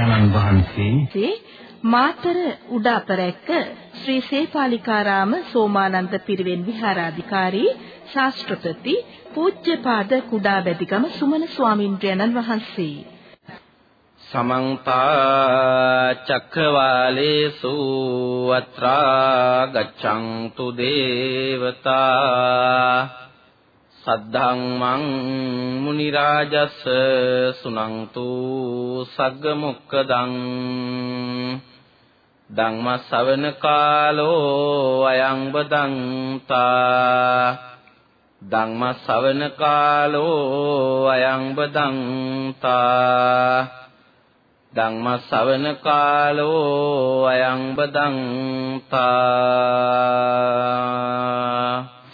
දේශකයන්න් වහන්සේ මාතර උඩාපරැක්ක ශ්‍රී සේපාලිකාරාම සෝමානන්ද පිරිවෙන් විහාරාධිකාරී ශාස්ත්‍රපති පූජ්‍යපාද කුඩාබැදිගම සුමන ස්වාමින්ද්‍රයන්න් වහන්සේ. සමන්ත චක්කවාලේසු අත්‍රා ගච්ඡන්තු දේවතා සද්ධාම්මං මුනි රාජස් සුනන්තු සග්ග මොක්කදං ධම්ම ශවන කාලෝ අයං බදන්තා ධම්ම ශවන කාලෝ අයං බදන්තා ධම්ම ශවන කාලෝ අයං බදන්තා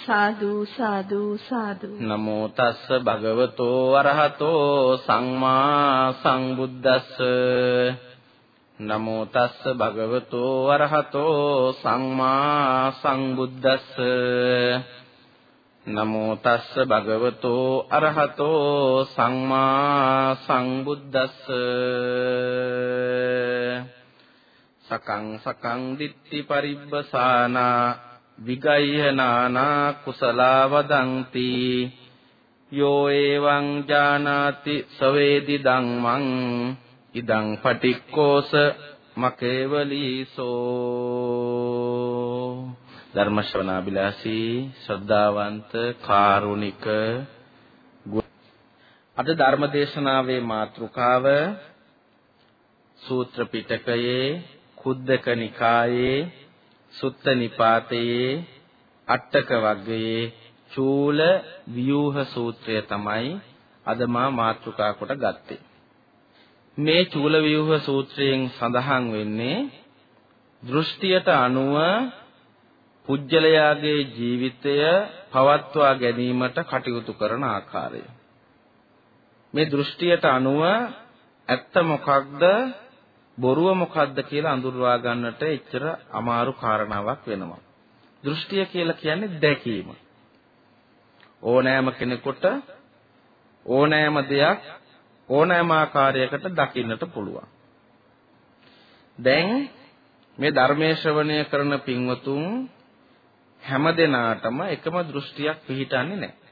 සාදු සාදු සාදු. නමෝ තස්ස භගවතෝ අරහතෝ සම්මා සංබුද්දස්ස නමෝ තස්ස භගවතෝ අරහතෝ සම්මා සංබුද්දස්ස නමෝ තස්ස භගවතෝ අරහතෝ සම්මා සංබුද්දස්ස සකං සකං දිට්ඨි පරිබ්බසානා විගය්‍යනානා කුසලා වදಂತಿ යෝ එවං ජානාති සවේදි ධම්මං ඉදං පටික්කෝස මකේවලීසෝ ධර්ම ශ්‍රවණාබිලාසී ශ්‍රද්ධාවන්ත කාරුණික අද ධර්ම දේශනාවේ මාතෘකාව සූත්‍ර පිටකයේ කුද්දක නිකායේ සුත්ත නිපාතයේ අට්ටක වග්ගයේ චූල ව්‍යූහ සූත්‍රය තමයි අද මා මාතෘකා කොට ගත්තේ. මේ චූල ව්‍යූහ සූත්‍රයෙන් සඳහන් වෙන්නේ දෘෂ්ටියට අනුව පුජ්‍යලයාගේ ජීවිතය පවත්වා ගැනීමට කටයුතු කරන ආකාරය. මේ දෘෂ්ටියට අනුව ඇත්ත මොකක්ද බොරුව මොකක්ද කියලා අඳුරවා ගන්නට එච්චර අමාරු කාරණාවක් වෙනවා. දෘෂ්ටිය කියලා කියන්නේ දැකීම. ඕනෑම කෙනෙකුට ඕනෑම දෙයක් ඕනෑම ආකාරයකට දකින්නට පුළුවන්. දැන් මේ ධර්මයේ ශ්‍රවණය කරන පින්වතුන් හැම දිනාටම එකම දෘෂ්ටියක් පිහිටන්නේ නැහැ.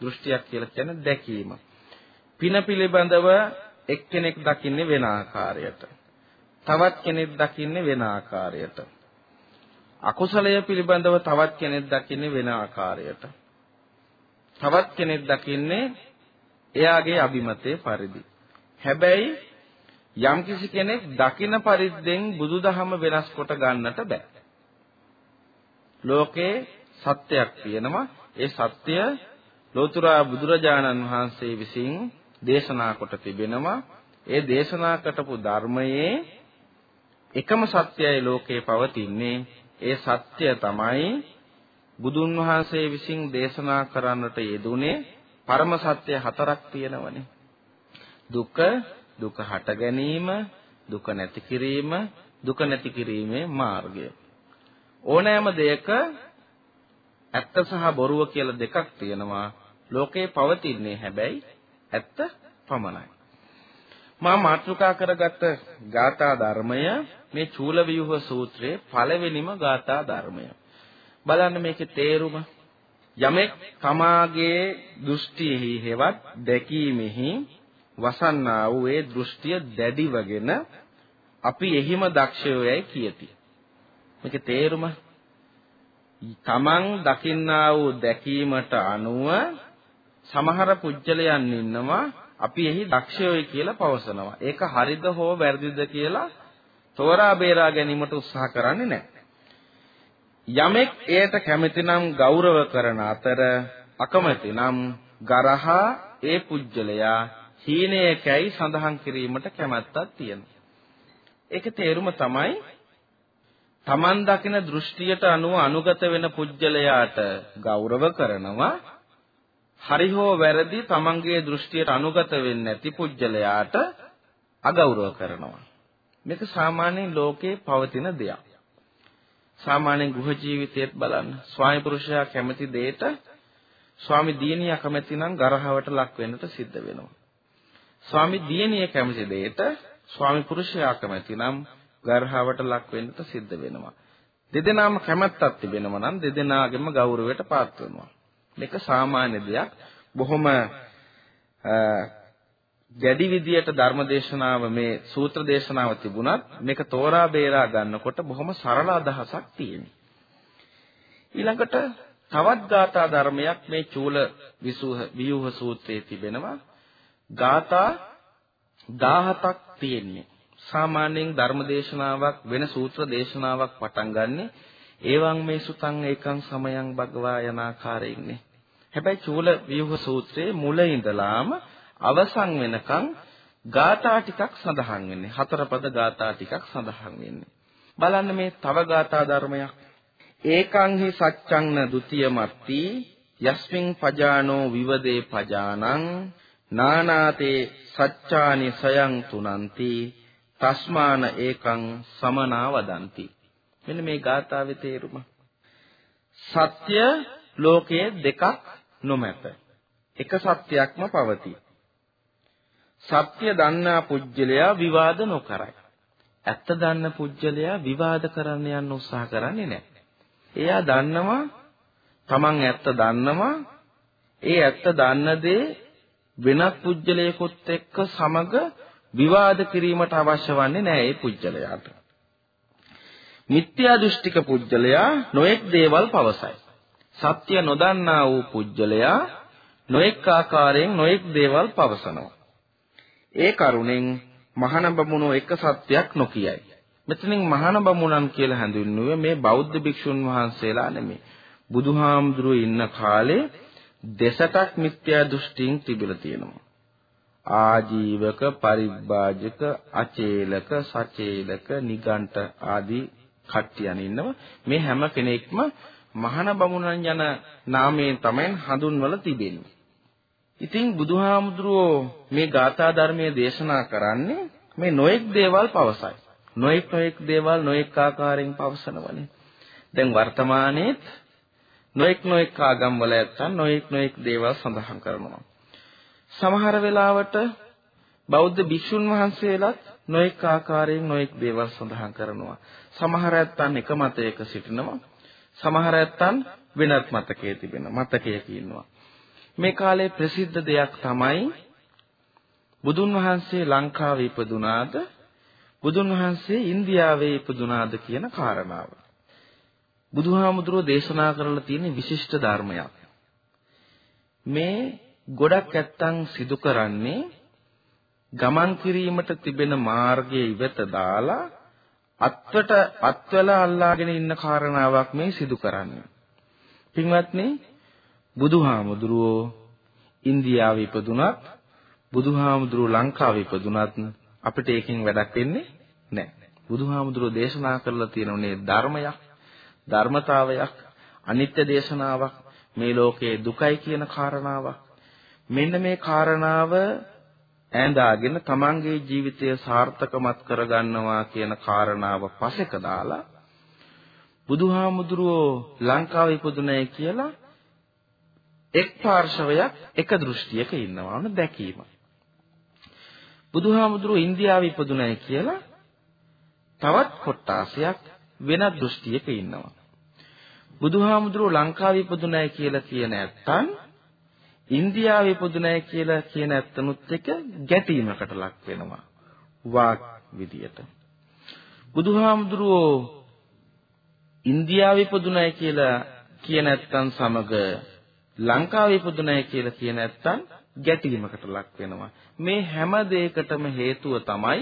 දෘෂ්ටියක් කියලා කියන්නේ දැකීම. පින පිළිබඳව එක්කෙනෙක් දකින්නේ වෙන ආකාරයට. තවත් කෙනෙක් දකින්නේ වෙන ආකාරයට. අකුසලය පිළිබඳව තවත් කෙනෙක් දකින්නේ වෙන ආකාරයට. තවත් කෙනෙක් දකින්නේ එයාගේ අභිමතයේ පරිදි. හැබැයි යම්කිසි කෙනෙක් දකින පරිද්දෙන් බුදුදහම වෙනස් කොට ගන්නට බෑ. ලෝකේ සත්‍යයක් තියෙනවා. ඒ සත්‍ය ලෝතුරා බුදුරජාණන් වහන්සේ විසින් දේශනා කොට තිබෙනවා. ඒ දේශනා කරපු ධර්මයේ එකම සත්‍යයයි ලෝකේ පවතින්නේ. ඒ සත්‍ය තමයි බුදුන් වහන්සේ විසින් දේශනා කරන්නට යෙදුනේ පරම සත්‍ය හතරක් තියෙනවනේ. දුක දුක හට ගැනීම දුක නැති කිරීම දුක නැති කිරීමේ මාර්ගය. ඕනෑම දෙයක ඇත්ත සහ බොරුව කියලා දෙකක් තියෙනවා. ලෝකේ පවතින්නේ හැබැයි ඇත්ත පමණයි. මා මාතෘකා කරගත් ගාථා ධර්මය මේ චූලවියුහ සූත්‍රයේ පළවෙනිම ගාථා ධර්මය. බලන්න මේකේ තේරුම. යමෙක් තමාගේ දෘෂ්ටියෙහි හෙවත් දැකීමෙහි වසන්නා වූ ඒ දෘෂ්ටිය දැඩිවගෙන අපි එහිම දක්ෂයෝ යයි කියති. මේකේ තේරුම තමන් දකින්නා වූ දැකීමට අනුව සමහර පුජ්‍යලයන් ඉන්නවා අපි එහි දක්ෂයෝයි කියලා පවසනවා. ඒක හරිද හෝ වැරදිද කියලා තෝරා බේරා ගැනීමට උත්සාහ කරන්නේ නැහැ. යමෙක් එයට කැමැතිනම් ගෞරව කරන අතර අකමැතිනම් ගරහා ඒ පුජ්‍යලයා හීනයකයි සඳහන් කිරීමට කැමැත්තක් තියෙනවා. ඒකේ තේරුම තමයි තමන් දකින දෘෂ්ටියට අනුව අනුගත වෙන පුජ්‍යලයාට ගෞරව කරනවා හරි හෝ වැරදි තමන්ගේ දෘෂ්ටියට අනුගත වෙන්නේ නැති පුජ්‍යලයාට අගෞරව කරනවා. මේක සාමාන්‍යයෙන් ලෝකේ පවතින දෙයක්. සාමාන්‍යයෙන් ගෘහ ජීවිතයේත් බලන්න ස්වාමි පුරුෂයා කැමති දෙයට ස්වාමි දියණිය කැමති නම් ගරහවට ලක් වෙන්නට සිද්ධ වෙනවා. ස්වාමි දියණිය කැමති දෙයට ස්වාමි පුරුෂයා කැමති නම් ගර්හවට ලක් වෙන්නට සිද්ධ වෙනවා. දෙදෙනාම කැමැත්තක් තිබෙනවා නම් දෙදෙනාගේම ගෞරවයට පාත් වෙනවා. මේක සාමාන්‍ය දෙයක්. බොහොම දැඩි විදියට ධර්ම දේශනාව මේ සූත්‍ර දේශනාව තිබුණත් මේක තෝරා බේරා ගන්නකොට බොහොම සරල අදහසක් තියෙනවා. ඊළඟට තවත් ගාථා ධර්මයක් මේ චූල විසුහ වියුහ සූත්‍රයේ තිබෙනවා. ගාථා 17ක් තියෙන්නේ. සාමාන්‍යයෙන් ධර්ම දේශනාවක් වෙන සූත්‍ර දේශනාවක් පටන් ගන්නෙ ඒවං මේ සුතං ඒකං සමයං භගවා යන ආකාරයෙන්නේ. හැබැයි චූල ව්‍යුහ සූත්‍රයේ මුල ඉඳලාම අවසන් වෙනකන් ගාථා ටිකක් සඳහන් වෙන්නේ. හතර පද ගාථා ටිකක් සඳහන් වෙන්නේ. බලන්න මේ තව ගාථා ධර්මයක්. ඒකං හි සච්ඡං න ဒ ුතිය මත්ති යස්මින් පජානෝ විවදේ පජානං නානාතේ සච්ඡානි සයං තුනන්ති තස්මාන ඒකං සමනා වදಂತಿ මෙන්න මේ ගාථාවේ තේරුම සත්‍ය ලෝකයේ දෙකක් නොමැත. එක සත්‍යයක්ම පවතී. සත්‍ය දන්නා පුජ්‍යලයා විවාද නොකරයි. ඇත්ත දන්න පුජ්‍යලයා විවාද කරන්න යන්න උත්සාහ කරන්නේ නැහැ. එයා දන්නවා තමන් ඇත්ත දන්නවා. ඒ ඇත්ත දන්න දේ වෙනත් පුජ්‍යලයකොත් එක්ක සමග විවාද කිරීමට අවශ්‍ය වන්නේ නැහැ ඒ පුජ්‍යලයාට. මිත්‍යා දෘෂ්ටික පුජ්‍යලයා නොඑක් දේවල් පවසයි. සත්‍ය නොදන්නා වූ පුජ්‍යලයා නොඑක් ආකාරයෙන් නොඑක් දේවල් පවසනවා. ඒ කරුණෙන් මහාන බමුණෝ එක සත්‍යයක් නොකියයි. මෙතනින් මහාන බමුණන් කියලා හඳුන්වුවේ මේ බෞද්ධ භික්ෂුන් වහන්සේලා නෙමෙයි. බුදුහාමුදුරුවෝ ඉන්න කාලේ දෙසටක් මිත්‍යා දෘෂ්ටීන් තිබිලා තියෙනවා. ආජීවක පරිබ්බාජක අචේලක සචේලක නිගණ්ඨ ආදී කට්ටියන් ඉන්නවා මේ හැම කෙනෙක්ම මහාන බමුණන් යන නාමයෙන් තමයි හඳුන්වලා තිබෙන්නේ ඉතින් බුදුහාමුදුරුවෝ මේ ගාථා ධර්මයේ දේශනා කරන්නේ මේ නොඑක් දේවල් පවසයි නොඑක් නොඑක් දේවල් නොඑක් ආකාරයෙන් පවසනවනේ දැන් වර්තමානයේත් නොඑක් නොඑක් ආගම් වල ඇත්තන් නොඑක් නොඑක් දේවල් සඳහන් කරනවා සමහර වෙලාවට බෞද්ධ භික්ෂුන් වහන්සේලාත් නොඑක ආකාරයෙන් නොඑක් දේවල් සඳහන් කරනවා. සමහර ඇත්තන් එක මතයක සිටිනවා. සමහර ඇත්තන් වෙනත් මතකයේ තිබෙන මතකයක ඉන්නවා. මේ කාලේ ප්‍රසිද්ධ දෙයක් තමයි බුදුන් වහන්සේ ලංකාවේ ඉපදුනාද බුදුන් වහන්සේ ඉන්දියාවේ ඉපදුනාද කියන කාරණාව. බුදුහාමුදුරුවෝ දේශනා කරලා තියෙන විශිෂ්ට ධර්මයක්. මේ ගොඩක් ඇත්තන් සිදු කරන්නේ ගමන් කිරීමට තිබෙන මාර්ගයේ ඉවත දාලා අත්වට අත්වලා අල්ලාගෙන ඉන්න කාරණාවක් මේ සිදු කරන්නේ. පින්වත්නි බුදුහාමුදුරුවෝ ඉන්දියාවේ ඉපදුනත් බුදුහාමුදුරුවෝ ලංකාවේ ඉපදුනත් අපිට ඒකෙන් වැඩක් වෙන්නේ නැහැ. බුදුහාමුදුරුවෝ දේශනා කරලා තියෙනුනේ ධර්මයක්, ධර්මතාවයක්, අනිත්‍ය දේශනාවක්, මේ ලෝකයේ දුකයි කියන කාරණාවක්. මෙන්න මේ කාරණාව ඈඳාගෙන තමන්ගේ ජීවිතය සාර්ථකමත් කරගන්නවා කියන කාරණාව පසෙක දාලා බුදුහාමුදුරුවෝ ලංකාවේ ඉපදුනේ කියලා එක් පාර්ශවයක් එක දෘෂ්ටියක ඉන්නවා න දැකීම. බුදුහාමුදුරුවෝ ඉන්දියාවේ ඉපදුනේ කියලා තවත් කොටාසයක් වෙනත් දෘෂ්ටියක ඉන්නවා. බුදුහාමුදුරුවෝ ලංකාවේ ඉපදුනේ කියලා කියන ඇත්තන් ඉන්දියාවේ ඉපදුනේ කියලා කියන ඇත්තනුත් එක ගැටීමකට ලක් වෙනවා වාක් විදියට. බුදුහාමුදුරුවෝ ඉන්දියාවේ ඉපදුනේ කියලා කියන ඇත්තන් සමග ලංකාවේ ඉපදුනේ කියලා කියන ඇත්තන් ගැටීමකට ලක් වෙනවා. මේ හැම දෙයකටම හේතුව තමයි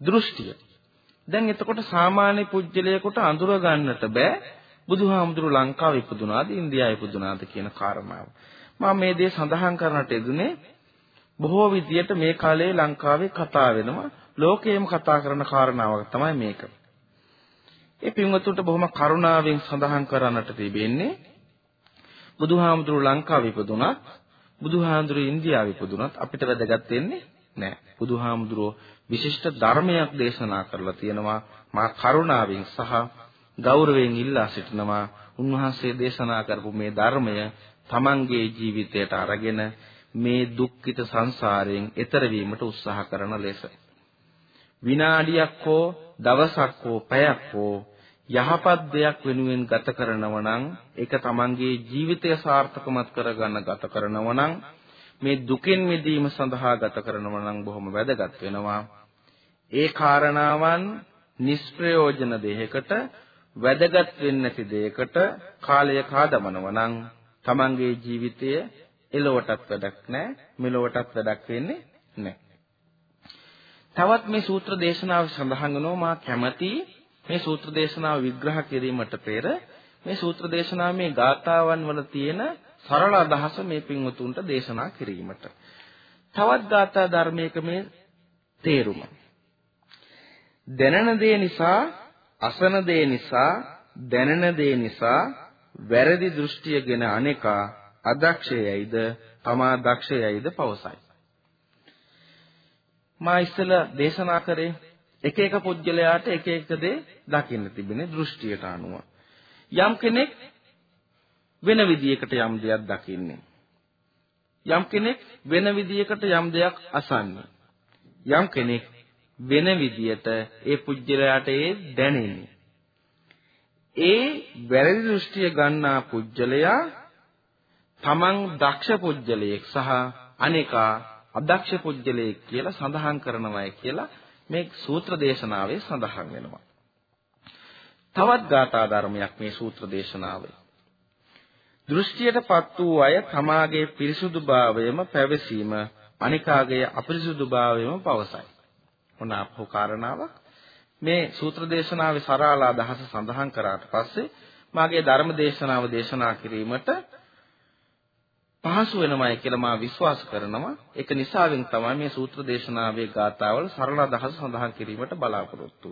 දෘෂ්ටිය. දැන් එතකොට සාමාන්‍ය පුජ්‍යලයකට අඳුර ගන්නට බෑ බුදුහාමුදුරු ලංකාවේ ඉපදුනාද ඉන්දියාවේ ඉපදුනාද කියන කාරණාව. මම මේ දේ සඳහන් කරන්නට යෙදුනේ බොහෝ විදියට මේ කාලේ ලංකාවේ කතා වෙනවා ලෝකයේම කතා කරන කාරණාවක් තමයි මේක. ඒ පින්වතුන්ට බොහොම කරුණාවෙන් සඳහන් කරන්නට තිබෙන්නේ බුදුහාමුදුරු ලංකාවේ ඉපදුනත් බුදුහාමුදුරු ඉන්දියාවේ ඉපදුනත් අපිට වැදගත් වෙන්නේ නැහැ. බුදුහාමුදුරුව විශිෂ්ට ධර්මයක් දේශනා කරලා තියෙනවා මා කරුණාවෙන් සහ ගෞරවයෙන් ඉල්ලා සිටිනවා උන්වහන්සේ දේශනා කරපු මේ ධර්මය තමන්ගේ ජීවිතයට අරගෙන මේ දුක්ඛිත සංසාරයෙන් එතර වීමට උත්සාහ කරන ලෙස. විනාඩියක් හෝ දවසක් හෝ පැයක් හෝ යහපත් දෙයක් වෙනුවෙන් ගත කරනව නම් ඒක තමන්ගේ ජීවිතය සාර්ථකමත් කරගන්න ගත කරනව නම් මේ දුකෙන් මිදීම සඳහා ගත කරනව නම් බොහොම වැදගත් වෙනවා. ඒ කාරණාවන් නිෂ්ප්‍රයෝජන දෙයකට වැදගත් වෙන්නේ නැති දෙයකට කාලය කාදමනව නම් තමන්ගේ ජීවිතය එලොවටත් වැඩක් නැහැ මෙලොවටත් වැඩක් වෙන්නේ නැහැ. තවත් මේ සූත්‍ර දේශනාව සඳහන් වෙනවා මා කැමති මේ සූත්‍ර දේශනාව විග්‍රහ කිරීමට පෙර මේ සූත්‍ර දේශනාව මේ ගාථාවන් වල තියෙන සරල අදහස මේ පින්වතුන්ට දේශනා කිරීමට. තවත් ගාථා ධර්මයක මේ තේරුම. දැනන දේ නිසා, අසන දේ නිසා, දැනන දේ නිසා වැරදි දෘෂ්ටියගෙන අනේකා අදක්ෂයයිද තමා දක්ෂයයිද පවසයි. මා ඉස්සෙල්ලා දේශනා කරේ එක එක පුජ්‍යලයාට එක එක දේ දකින්න තිබෙනේ දෘෂ්ටියට අනුව. යම් කෙනෙක් වෙන විදියකට යම් දෙයක් දකින්නේ. යම් කෙනෙක් වෙන විදියකට යම් දෙයක් අසන්නේ. යම් කෙනෙක් වෙන විදියට ඒ පුජ්‍යලයාට ඒ දැනෙන්නේ. ඒ වැරදි දෘෂ්ටිය ගන්නා පුජ්‍යලයා තමන් දක්ෂ පුජ්‍යලයෙක් සහ අනේකා අදක්ෂ පුජ්‍යලයෙක් කියලා සඳහන් කරනවායි කියලා මේ සූත්‍ර දේශනාවේ සඳහන් වෙනවා. තවත් ගාථා ධර්මයක් මේ සූත්‍ර දේශනාවේ. දෘෂ්ටියටපත් වූ අය තමාගේ පිරිසුදුභාවයම පැවසීම අනිකාගේ අපිරිසුදුභාවයම පවසයි. මොන අපහු කාරණාවක් මේ සූත්‍ර දේශනාවේ සරල අදහස සඳහන් කරාට පස්සේ මාගේ ධර්ම දේශනාව දේශනා කිරීමට පහසු වෙනමයි කියලා මා විශ්වාස කරනවා. ඒක නිසාවෙන් තමයි මේ සූත්‍ර දේශනාවේ ගාථාවල සරල අදහස සඳහන් කිරීමට බලාපොරොත්තු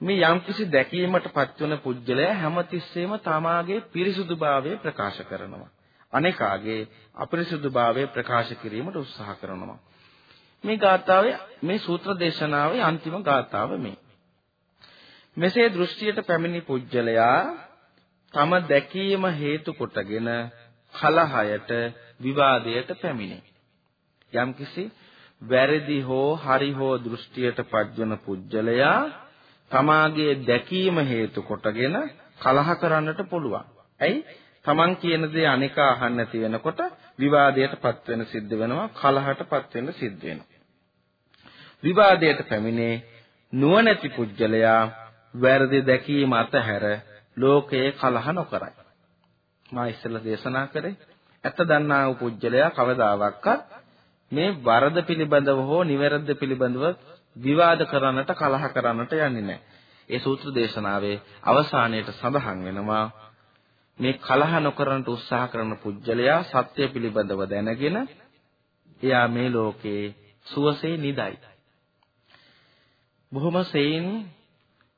මේ යම්කිසි දැකීමට පත්වන පුජ්‍යලයා හැමතිස්සෙම තමාගේ පිරිසුදුභාවය ප්‍රකාශ කරනවා. අනේකාගේ අපිරිසුදුභාවය ප්‍රකාශ කිරීමට උත්සාහ කරනවා. මේ ගාථාවේ මේ සූත්‍ර දේශනාවේ අන්තිම ගාථාව මේ. මෙසේ දෘෂ්ටියට පැමිණි පුජ්‍යලයා තම දැකීම හේතු කොටගෙන කලහයට විවාදයට පැමිණේ. යම්කිසි වැරදි හෝ හරි හෝ දෘෂ්ටියට පත්වන පුජ්‍යලයා තමාගේ දැකීම හේතු කොටගෙන කලහ කරන්නට පුළුවන්. ඇයි? තමන් කියන දේ අනිකා අහන්න නැති වෙනකොට විවාදයට පත් වෙන සිද්ධ වෙනවා කලහට පත් වෙන සිද්ධ වෙනවා. විවාදයට පැමිණේ නුවණැති පුජ්‍යලයා වැරදි දැකීම අතහැර ලෝකයේ කලහ නොකරයි. මා ඉස්සෙල්ලා දේශනා කරේ ඇත්ත දන්නා වූ පුජ්‍යලයා කවදාවත් මේ වරද පිළිබඳව හෝ නිවැරද්ද පිළිබඳව විවාද කරන්නට කලහ කරන්නට යන්නේ නැහැ. ඒ සූත්‍ර දේශනාවේ අවසානයේට සඳහන් වෙනවා මේ කලහ නොකරන්නට උත්සාහ කරන පුජ්‍යලයා සත්‍ය පිළිබඳව දැනගෙන එයා මේ ලෝකේ සුවසේ නිදයි. බොහොම සෙයින්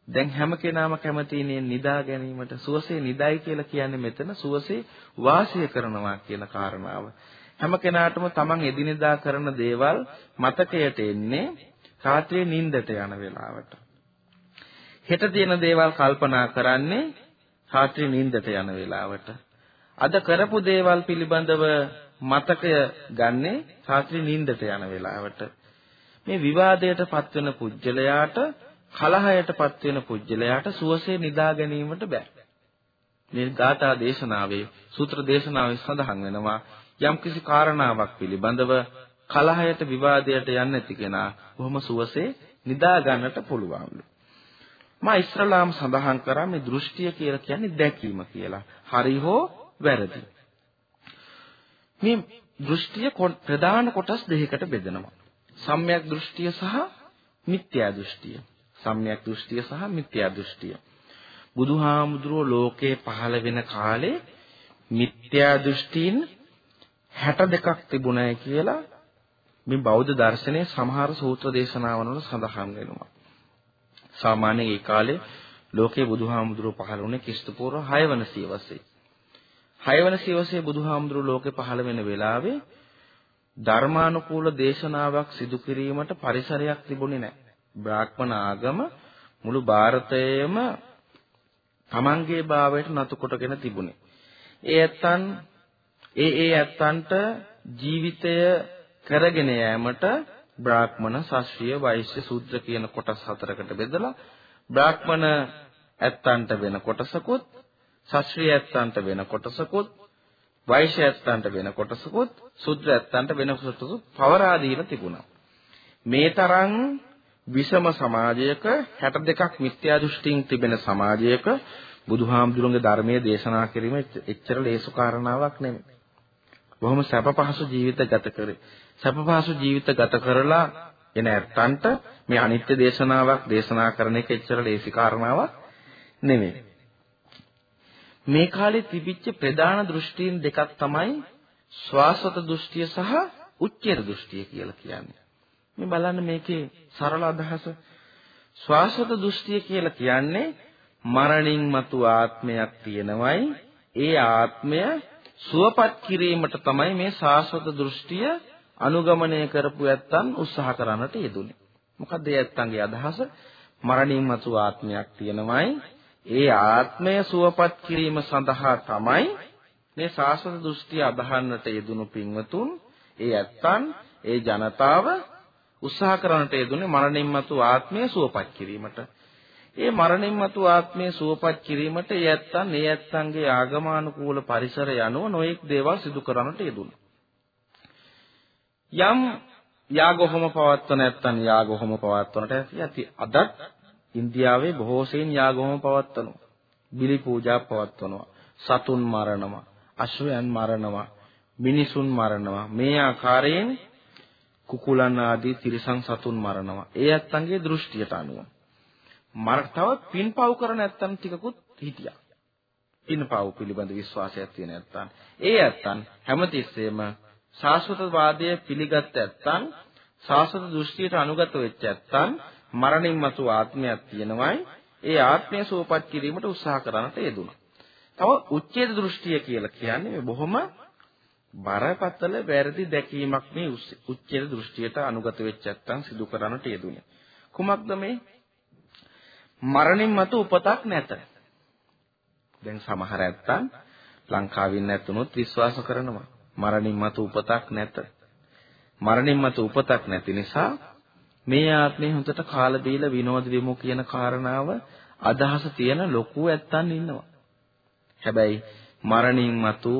දැන් හැම කෙනාම කැමතිනේ නිදා ගැනීමට සුවසේ නිදයි කියලා කියන්නේ මෙතන සුවසේ වාසය කරනවා කියන කාරණාව. හැම කෙනාටම තමන් එදිනෙදා කරන දේවල් මතකයට එන්නේ රාත්‍රියේ නිින්දට යන වෙලාවට. හෙට තියෙන දේවල් කල්පනා කරන්නේ රාත්‍රියේ නිින්දට යන වෙලාවට. අද කරපු දේවල් පිළිබඳව මතකය ගන්නේ රාත්‍රියේ නිින්දට යන වෙලාවට. මේ විවාදයට පත්වෙන පුජ්‍යලයාට කලහයටපත් වෙන පුජ්‍යලයාට සුවසේ නිදා ගැනීමට බෑ. මේ ගාථා දේශනාවේ සූත්‍ර දේශනාවේ සඳහන් වෙනවා යම්කිසි කාරණාවක් පිළිබඳව කලහයට විවාදයට යන්නේ නැති කෙනා බොහොම සුවසේ නිදා ගන්නට පුළුවන්ලු. මා ඉස්රලාම් සඳහන් කරා මේ දෘෂ්ටිය කියලා කියන්නේ දැකීම කියලා. හරි හෝ වැරදි. මේ දෘෂ්ටිය ප්‍රධාන කොටස් දෙකකට බෙදෙනවා. සම්‍යක් දෘෂ්ටිය සහ මිත්‍යා දෘෂ්ටිය. සම්‍යක් දෘෂ්ටිය සහ මිත්‍යා දෘෂ්ටිය. බුදුහාමුදුරුවෝ ලෝකේ පහළ වෙන කාලේ මිත්‍යා දෘෂ්ටීන් 62ක් තිබුණයි කියලා මේ බෞද්ධ දර්ශනයේ සමහර සූත්‍ර දේශනාවල සඳහන් වෙනවා. සාමාන්‍යයෙන් ඒ කාලේ ලෝකේ බුදුහාමුදුරුවෝ පහළ වුණේ ක්‍රිස්තු පූර්ව 6 වන සියවසේ. 6 වන සියවසේ බුදුහාමුදුරුවෝ ලෝකේ පහළ වෙන වෙලාවේ ධර්මානුකූල දේශනාවක් සිදු කිරීමට පරිසරයක් තිබුණේ නැහැ. බ්‍රාහ්මණ ආගම මුළු ಭಾರತයේම තමන්ගේ භාවයට නතු කොටගෙන තිබුණේ. ඒ ඇත්තන් ඒ ඒ ඇත්තන්ට ජීවිතය කරගෙන යෑමට බ්‍රාහ්මණ, ශාස්ත්‍රීය, වෛශ්‍ය, සූත්‍ර කියන කොටස් හතරකට බෙදලා බ්‍රාහ්මණ ඇත්තන්ට වෙන කොටසකුත්, ශාස්ත්‍රීය ඇත්තන්ට වෙන කොටසකුත්, වෛශ්‍ය ඇත්තන්ට වෙන කොටසකුත්, සූත්‍ර ඇත්තන්ට වෙන කොටසකුත් පවරා දීලා තිබුණා. මේ තරම් විෂම සමාජයක 62ක් මිත්‍යා දෘෂ්ටියින් තිබෙන සමාජයක බුදුහාමුදුරන්ගේ ධර්මයේ දේශනා කිරීම එච්චර ලේසු කාරණාවක් නෙමෙයි. බොහොම සැප පහසු ජීවිත ගත කරේ. සැප පහසු ජීවිත ගත කරලා එන ඇත්තන්ට මේ අනිත්‍ය දේශනාවක් දේශනා කරන එක එච්චර ලේසි කාරණාවක් නෙමෙයි. මේ කාලේ තිබිච්ච ප්‍රධාන දෘෂ්ටීන් දෙකක් තමයි ස්වාසත දෘෂ්ටිය සහ උච්චේර දෘෂ්ටිය කියලා කියන්නේ. මේ බලන්න මේකේ සරල අදහස ස්වාසත දෘෂ්ටිය කියලා කියන්නේ මරණින් මතු ආත්මයක් තියෙනවයි ඒ ආත්මය සුවපත් කිරීමට තමයි මේ සාස්වත දෘෂ්ටිය අනුගමනය කරපු ඇත්තන් උත්සාහ කරන්නට යෙදුනේ. මොකද ඒ ඇත්තන්ගේ අදහස මරණින් මතු ආත්මයක් තියෙනවයි ඒ ආත්මය සුවපත් කිරීම සඳහා තමයි මේ සාස්වත දෘෂ්ටිය අදහන්නට යෙදුණු පින්වතුන් ඒ ඇත්තන් ඒ ජනතාව උත්සාහ කරන්නට යෙදුනේ මරණින් මතු ආත්මය සුවපත් කිරීමට. ඒ මරණින් මතු ආත්මය සුවපත් කිරීමට ඒ ඇත්තන් ඒ ඇත්තන්ගේ ආගමානුකූල පරිසරය අනුව නොඑක් දේවල් සිදු කරන්නට යෙදුණා. යම් යාගොහම පවත්වන නැත්තන් යාගොහම පවත්වනට ඇති අදත් ඉන්දියාවේ බොහෝ සෙයින් යාගොහම පවත්වනවා. බිලි පූජා පවත්වනවා. සතුන් මරනවා. අශ්වයන් මරනවා. මිනිසුන් මරනවා. මේ ආකාරයෙන් කුකුලන් ආදී තිරිසන් සතුන් මරනවා. ඒ ඇත්තන්ගේ දෘෂ්ටියට අනුව. මර තව පින්පව් කරන ඇත්තන් ටිකකුත් හිටියා. පින්පව් පිළිබඳ විශ්වාසයක් තියෙන ඇත්තන්. ඒ ඇත්තන් හැමතිස්සෙම ශාස්ත්‍රවාදය පිළිගත් ඇත්තන් ශාස්ත්‍ර දෘෂ්ටියට අනුගත වෙච්ච ඇත්තන් මරණින් මතු ආත්මයක් තියෙනවයි ඒ ආත්මය සුවපත් කිරීමට උත්සාහ කරන්නට යෙදුණා. තව උච්ඡේද දෘෂ්ටිය කියලා කියන්නේ බොහොම බරපතල වැරදි දැකීමක් මේ උච්ඡේද දෘෂ්ටියට අනුගත වෙච්ච නැත්තම් සිදු කරන්නට යෙදුනේ. කුමක්ද මේ? මරණින් මතු උපතක් නැත. දැන් සමහර ඇත්තන් ලංකාවින් නැතුනොත් විශ්වාස කරනවා. මරණින් මතු උපතක් නැත. මරණින් මතු උපතක් නැති නිසා මේ ආත්මේ හොඳට කාල බීලා විනෝද වෙමු කියන කාරණාව අදහස තියෙන ලොකු ඇත්තන් ඉන්නවා. හැබැයි මරණින් මතු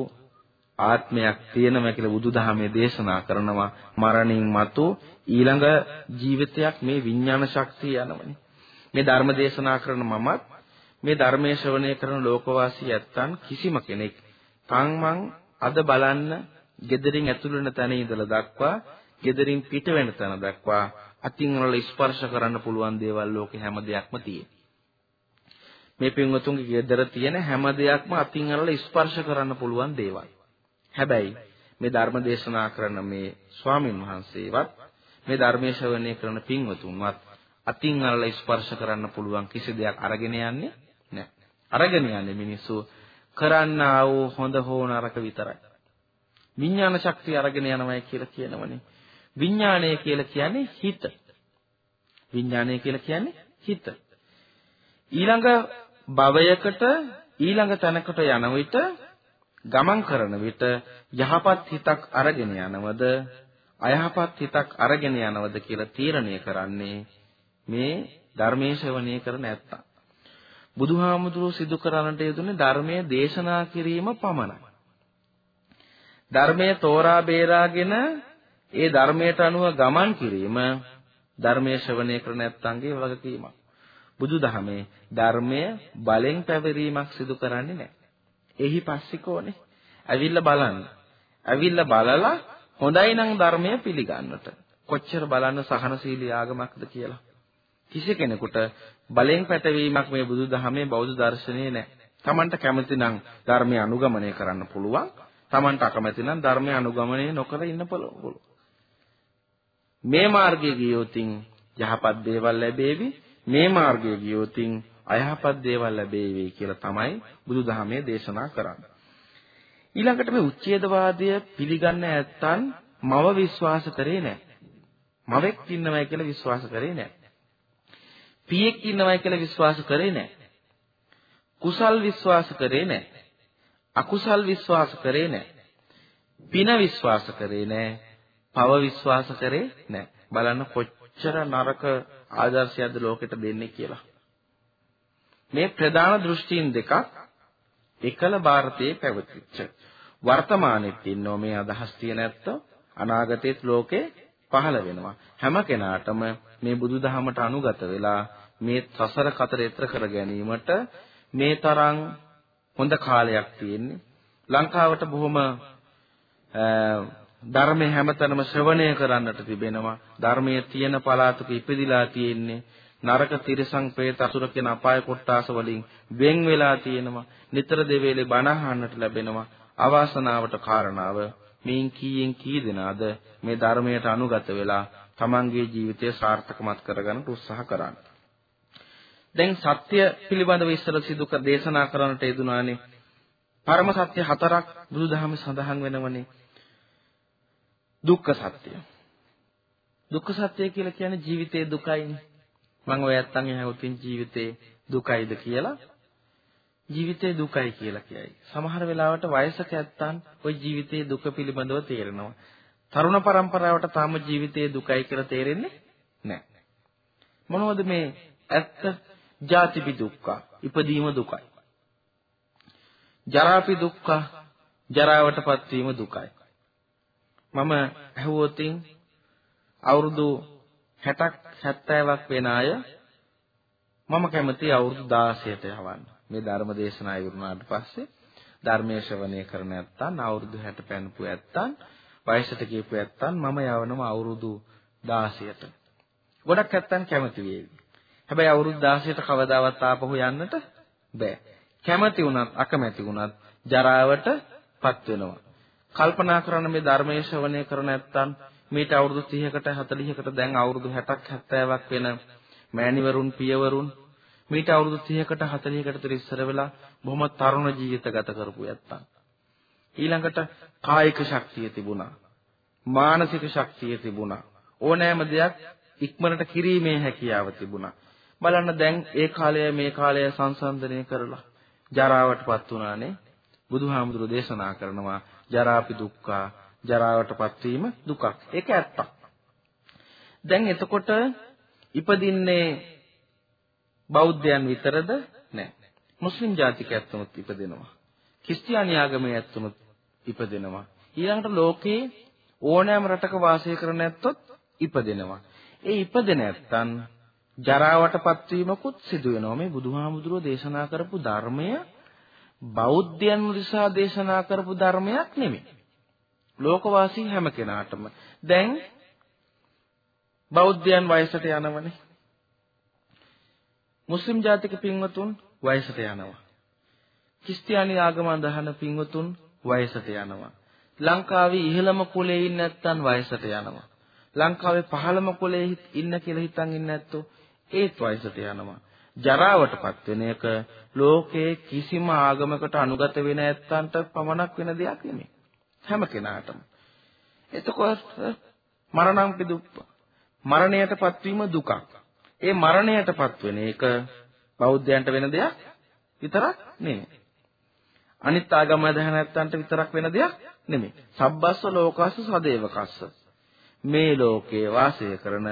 ආත්මයක් තියෙනවා කියලා බුදුදහමේ දේශනා කරනවා මරණින් මතු ඊළඟ ජීවිතයක් මේ විඥාන ශක්තිය යනවනේ. මේ ධර්ම දේශනා කරන මමත් මේ ධර්මයේ ශ්‍රවණය කරන ලෝකවාසී ඇත්තන් කිසිම කෙනෙක් තන් මං අද බලන්න gederin ඇතුළු වෙන තැන ඉඳලා දක්වා gederin පිට වෙන තැන දක්වා අතින් වල ස්පර්ශ කරන්න පුළුවන් දේවල් ලෝකේ හැම දෙයක්ම තියෙනවා. මේ පින්වතුන්ගේ gedara තියෙන හැම දෙයක්ම අතින් වල ස්පර්ශ කරන්න පුළුවන් දේවල්. හැබැයි මේ ධර්ම දේශනා කරන මේ ස්වාමින් වහන්සේවත් මේ ධර්මයේ ශ්‍රවණය කරන පින්වතුන්වත් අතින් අල්ල ස්පර්ශ කරන්න පුළුවන් කිසි දෙයක් අරගෙන යන්නේ නැහැ. අරගෙන යන්නේ මිනිස්සු කරන්නා වූ හොඳ හෝ නරක විතරයි. විඥාන ශක්තිය අරගෙන යනවයි කියලා කියනවනේ. විඥාණය කියලා කියන්නේ හිත. විඥාණය කියලා කියන්නේ හිත. ඊළඟ භවයකට ඊළඟ තැනකට යන විට ගමන් කරන විට යහපත් හිතක් අරගෙන යනවද අයහපත් හිතක් අරගෙන යනවද කියලා තීරණය කරන්නේ මේ ධර්මයේ ශ්‍රවණය කර නැත්තා. බුදුහාමුදුරුවෝ සිදු කරන්නට යෙදුනේ ධර්මයේ දේශනා කිරීම පමණයි. ධර්මයේ තෝරා බේරාගෙන ඒ ධර්මයට අනුව ගමන් කිරීම ධර්මයේ ශ්‍රවණය කර නැත්තාගේ වගකීමක්. බුදුදහමේ ධර්මය බලෙන් පැවරීමක් සිදු කරන්නේ නැහැ. එහි පස්සිකෝනේ. ඇවිල්ලා බලන්න. ඇවිල්ලා බලලා හොඳයි නම් ධර්මය පිළිගන්නට. කොච්චර බලන්න සහනශීලී ආගමක්ද කියලා. කිසි කෙනෙකුට බලෙන් පැටවීමක් මේ බුදුදහමේ බෞද්ධ දර්ශනයේ නැහැ. Tamanට කැමති නම් ධර්මය අනුගමනය කරන්න පුළුවන්. Tamanට අකමැති නම් ධර්මය අනුගමනය නොකර ඉන්න පුළුවන්. මේ මාර්ගයේ ගියොතින් යහපත් දේවල් ලැබේවි. මේ මාර්ගයේ ගියොතින් අයහපත් දේවල් ලැබේවි කියලා තමයි බුදුදහමේ දේශනා කරන්නේ. ඊළඟට මේ උච්ඡේදවාදය පිළිගන්න ඇත්තන් මව විශ්වාස කරේ නැහැ. මවෙක් ඉන්නවයි කියලා විශ්වාස කරේ නැහැ. පියෙක් ඉන්නවයි කියලා විශ්වාස කරේ නැහැ. කුසල් විශ්වාස කරේ නැහැ. අකුසල් විශ්වාස කරේ නැහැ. පින විශ්වාස කරේ නැහැ. පව විශ්වාස කරේ නැහැ. බලන්න කොච්චර නරක ආදර්ශයක්ද ලෝකෙට දෙන්නේ කියලා. මේ ප්‍රධාන දෘෂ්ටීන් දෙකක් එකල ಭಾರತයේ පැවතිච්ච. වර්තමානෙත් ඉන්නෝ මේ අදහස් තියෙන ඇත්තෝ අනාගතයේත් ලෝකේ පහළ වෙනවා. හැම කෙනාටම මේ බුදුදහමට අනුගත වෙලා මේ සසර කතර එතර කර ගැනීමට මේ තරම් හොඳ කාලයක් තියෙන්නේ. ලංකාවට බොහොම ධර්මයේ හැමතැනම ශ්‍රවණය කරන්නට තිබෙනවා. ධර්මයේ තියෙන පළාතක ඉපදිලා තියෙන්නේ. නරක තිරසං പ്രേත අසුර කියන අපාය කොට්ටාස වලින් වෙන් වෙලා තියෙනවා. නිතර දෙවේලේ බණ අහන්නට ලැබෙනවා. අවාසනාවට කාරණාව මේන් කීයෙන් කී දෙනාද මේ ධර්මයට අනුගත වෙලා තමන්ගේ ජීවිතය සාර්ථකමත් කරගන්න උත්සාහ කරන්නේ. දැන් සත්‍ය පිළිබඳව ඉස්සර සිදු කර දේශනා කරන්නට යෙදුනානේ. පරම සත්‍ය හතරක් බුදුදහමේ සඳහන් වෙනවනේ. දුක්ඛ සත්‍ය. දුක්ඛ සත්‍ය කියලා කියන්නේ ජීවිතයේ දුකයිනේ. මම ඔය ඇත්තන් ඇහුවකින් ජීවිතේ දුකයිද කියලා ජීවිතේ දුකයි කියලා කියයි. සමහර වෙලාවට වයසක ඇත්තන් ওই ජීවිතයේ දුක පිළිබඳව තේරෙනවා. තරුණ පරම්පරාවට තාම ජීවිතයේ දුකයි කියලා තේරෙන්නේ නැහැ. මොනවද මේ ඇත්ත? ජාතිපි දුක්ඛ, ඉපදීම දුකයි. ජරාපි දුක්ඛ, ජරාවටපත් වීම දුකයි. මම ඇහුවොතින් අවුරුදු 60ක් 70ක් වෙන අය මම කැමති අවුරුදු 16ට යවන්න. මේ ධර්ම දේශනා ඉවරුනාට පස්සේ ධර්මයේ ශ්‍රවණය කරන නැත්තන් අවුරුදු 60 පැනපු නැත්තන් වයසට ගියපු නැත්තන් මම යවනවා අවුරුදු 16ට. ගොඩක් නැත්තන් කැමති වේවි. හැබැයි අවුරුදු 16ට කවදාවත් ආපහු යන්නට බෑ. කැමති වුණත් අකමැති වුණත් ජරාවටපත් වෙනවා. කල්පනා කරන මේ ධර්මයේ ශ්‍රවණය කරන නැත්තන් මීට අවුරුදු 30කට 40කට දැන් අවුරුදු 60ක් 70ක් වෙන මෑණිවරුන් පියවරුන් මීට අවුරුදු 30කට 40කට විතර ඉස්සර වෙලා බොහොම තරුණ ජීවිත ගත කරපු යත්තන්. ඊළඟට කායික ශක්තිය තිබුණා. මානසික ශක්තිය තිබුණා. ඕනෑම දෙයක් ඉක්මනට කිරීමේ හැකියාව තිබුණා. බලන්න දැන් ඒ කාලය මේ කාලය සංසන්දනය කරලා ජරාවටපත් වුණානේ. බුදුහාමුදුරු දේශනා කරනවා ජරාපි දුක්ඛා ජරාවටපත් වීම දුකක්. ඒක ඇත්තක්. දැන් එතකොට ඉපදින්නේ බෞද්ධයන් විතරද? නැහැ. මුස්ලිම් ජාතිකයන්තුත් ඉපදෙනවා. ක්‍රිස්තියානි ආගමේ ඇතුණුත් ඉපදෙනවා. ඊළඟට ලෝකේ ඕනෑම රටක වාසය කරන ඇත්තොත් ඉපදෙනවා. ඒ ඉපදෙන ඇත්තන් ජරාවටපත් වීමකුත් සිදු වෙනවා. මේ බුදුහාමුදුරුවෝ දේශනා කරපු ධර්මය බෞද්ධයන් නිසා දේශනා කරපු ධර්මයක් නෙමෙයි. ලෝකවාසී හැම කෙනාටම. දැන් බෞද්ධයන් වයසට යනවනේ. මුස්ලිම් ජාතික පින්වතුන් වයසට යනවා. ක්‍රිස්තියානි ආගම අදහන පින්වතුන් වයසට යනවා. ලංකාවේ ඉහළම කුලේ ඉන්න නැත්තන් වයසට යනවා. ලංකාවේ පහළම කුලේ ඉන්න කියලා හිතන් ඉන්න නැත්තෝ ඒත් වයසට යනවා. ජරාවටපත් වෙන එක ලෝකේ කිසිම ආගමකට අනුගත වෙන නැත්තන්ට පමණක් වෙන දෙයක් නෙමෙයි. හැම කෙනාටම. එතකොට මරණම් පිදුප්ප මරණයටපත් වීම දුකක්. ඒ මරණයටපත් වෙන එක බෞද්ධයන්ට වෙන දෙයක් විතරක් නෙමෙයි. අනිත් ආගම දහන නැත්තන්ට විතරක් වෙන දෙයක් නෙමෙයි. සබ්බස්ස ලෝකස්ස සදේවකස්ස. මේ ලෝකේ වාසය කරන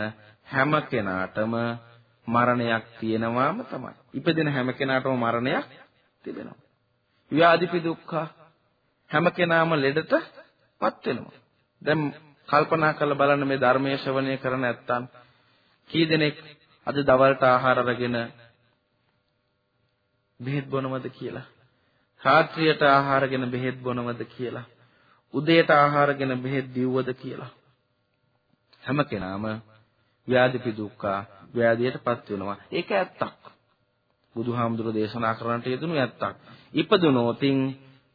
හැම කෙනාටම මරණයක් තියෙනවාම තමයි. ඉපදෙන හැම කෙනාටම මරණයක් තිබෙනවා. ව්‍යාධිපි දුක්ඛ හැම කෙනාම ලෙඩටපත් වෙනවා. දැන් කල්පනා කරලා බලන්න මේ ධර්මයේ ශ්‍රවණය කරන නැත්තම් කී දෙනෙක් අද දවල්ට ආහාර අරගෙන බෙහෙත් බොනවද කියලා. රාත්‍රියට ආහාරගෙන බෙහෙත් බොනවද කියලා. උදේට ආහාරගෙන බෙහෙත් දීවවද කියලා. හැම කෙනාම ව්‍යාධිපි දුක්ඛ ව්‍යාධියටපත් වෙනවා. ඒක ඇත්තක්. බුදුහාමුදුරෝ දේශනා කරන්නට යෙදුණු ඇත්තක්. ඉපදුනෝතින්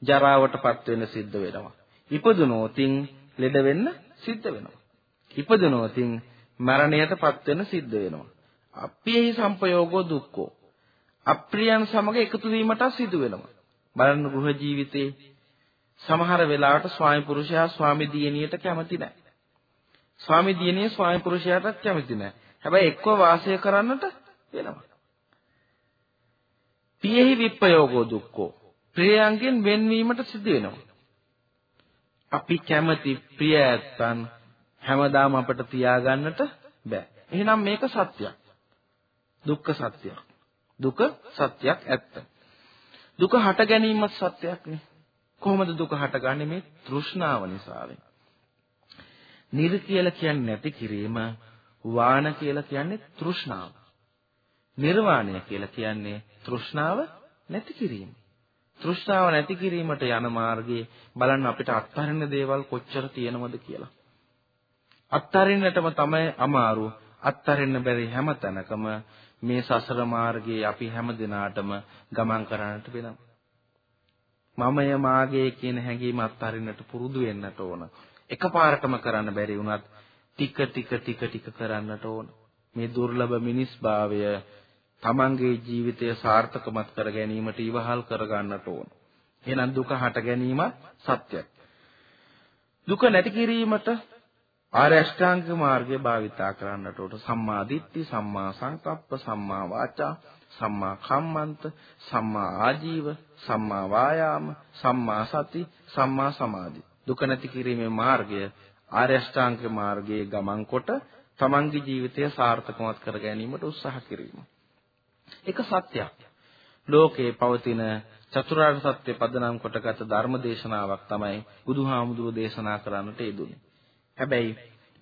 ජරාවටපත් වෙන්න සිද්ධ වෙනවා. ඉපදුනෝතින් ලෙඩ වෙන්න සිද්ධ වෙනවා. ඉපදුනෝතින් මරණයටපත් වෙන්න සිද්ධ වෙනවා. අප්පියෙහි සංපයෝගෝ දුක්ඛෝ. අප්‍රියයන් සමග එකතු වීමට සිදු වෙනවා. බලන්න ගෘහ ජීවිතේ සමහර වෙලාවට ස්වාමි පුරුෂයා ස්වාමි දියණියට කැමති නැහැ. ස්වාමි දියණිය ස්වාමි පුරුෂයාටත් කැමති නැහැ. හැබැයි එක්ව වාසය කරන්නට වෙනවා. පියෙහි විප්පයෝගෝ දුක්ඛෝ. ප්‍රියයන්ගෙන් වෙන්වීමට සිදු වෙනවා. අපි කැමති ප්‍රිය ඇත්තන් හැමදාම අපට තියාගන්නට බෑ. එහෙනම් මේක සත්‍යයක්. දුක්ඛ සත්‍යයක්. දුක සත්‍යයක් ඇත්ත. දුක හට ගැනීමත් සත්‍යයක් නේ. කොහොමද දුක හටගන්නේ මේ තෘෂ්ණාව නිසාවෙන්. නිර් කියලා කියන්නේ නැති කිරීම, වාන කියලා කියන්නේ තෘෂ්ණාව. නිර්වාණය කියලා කියන්නේ තෘෂ්ණාව නැති කිරීම. තෘෂ්ණාව නැති කිරීමට යන මාර්ගයේ බලන්න අපිට අත්හරින්න දේවල් කොච්චර තියෙනවද කියලා. අත්හරින්නටම තමයි අමාරු. අත්හරින්න බැරි හැම තැනකම මේ සසර මාර්ගයේ අපි හැම දිනාටම ගමන් කරන්නට වෙනවා. මමය මාගේ කියන හැඟීම අත්හරින්නට පුරුදු වෙන්නට ඕන. එකපාරටම කරන්න බැරි වුණත් ටික ටික ටික ටික කරන්නට ඕන. මේ දුර්ලභ මිනිස් භාවය තමන්ගේ ජීවිතය සාර්ථකමත් කර ගැනීමට ඉවහල් කර ගන්නට ඕන. එහෙනම් දුක හට ගැනීම සත්‍යයි. දුක නැති කිරීමට ආර්ය අෂ්ටාංග මාර්ගය භාවිතා කරන්නට උට සම්මා දිට්ඨි සම්මා සංකප්ප සම්මා වාචා සම්මා කම්මන්ත සම්මා ආජීව සම්මා වායාම සම්මා සති සම්මා සමාධි දුක නැති කිරීමේ මාර්ගය ආර්ය අෂ්ටාංග මාර්ගයේ ගමන් කොට තමන්ගේ ජීවිතය සාර්ථකමත් කර ගැනීමට උත්සාහ කිරීම. ඒක සත්‍යයක්. ලෝකේ පවතින චතුරාර්ය සත්‍ය පදනම් කොටගත් ධර්ම දේශනාවක් තමයි බුදුහාමුදුරෝ දේශනා කරන්නට යෙදුනේ. හැබැයි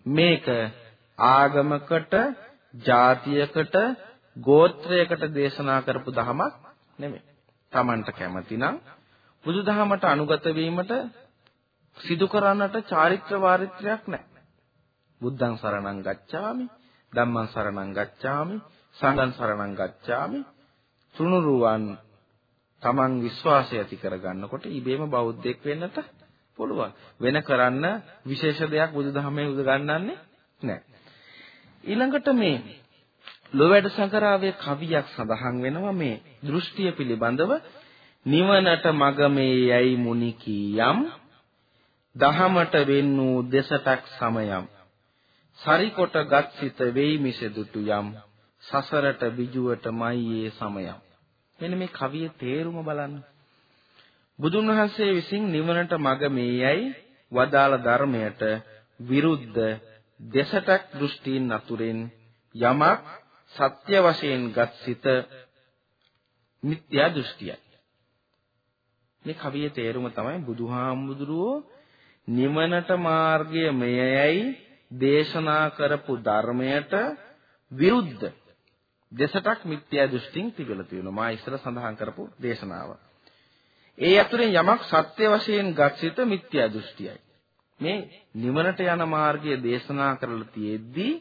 මේක ආගමකට, ජාතියකට, ගෝත්‍රයකට දේශනා කරපු දහමක් නෙමෙයි. Tamanට කැමතිනම් බුදුදහමට අනුගත වීමට සිදු කරන්නට චාරිත්‍ර වාරිත්‍රයක් නැහැ. බුද්ධං සරණං ගච්ඡාමි, ධම්මං සරණං ගච්ඡාමි, සංඝං සරණං ගච්ඡාමි. තුනුරුවන් Taman විශ්වාසය ඇති කරගන්නකොට ඉබේම බෞද්ධයෙක් වෙන්නට පුළුවන්. වෙන කරන්න විශේෂ දෙයක් බුදුදහමේ උදගන්නන්නේ නැහැ. ඊළඟට මේ ලොවැඩ සංකරාවේ කවියක් සඳහන් වෙනවා මේ දෘෂ්ටිය පිළිබඳව නිවනට මග මේ යයි මුනි කීයම් දහමට වෙන් වූ දෙසටක් සමයම්. සරිකොට ගත් සිත වෙයි මිසෙදුටු යම්. සසරට බිජුවට මයියේ සමයම්. මෙන්න මේ කවියේ තේරුම බලන්න. බුදුන් වහන්සේ විසින් නිවනට මඟ මේයයි වදාළ ධර්මයට විරුද්ධ දෙසටක් දෘෂ්ටීන් අතුරෙන් යමක් සත්‍ය වශයෙන් ගත් සිත මිත්‍යා දෘෂ්ටියයි. මේ කවියේ තේරුම තමයි බුදුහාමුදුරුවෝ නිවනට මාර්ගය මෙයයි දේශනා කරපු ධර්මයට විරුද්ධ දෙසටක් මිත්‍යා දෘෂ්ටින් තිබිලා තියෙනවා. මා ඉස්සර සඳහන් කරපු දේශනාව. ඒ අතුරෙන් යමක් සත්‍ය වශයෙන් ගත්සිත මිත්‍යා දෘෂ්ටියයි. මේ නිවනට යන මාර්ගය දේශනා කරලා තියෙද්දී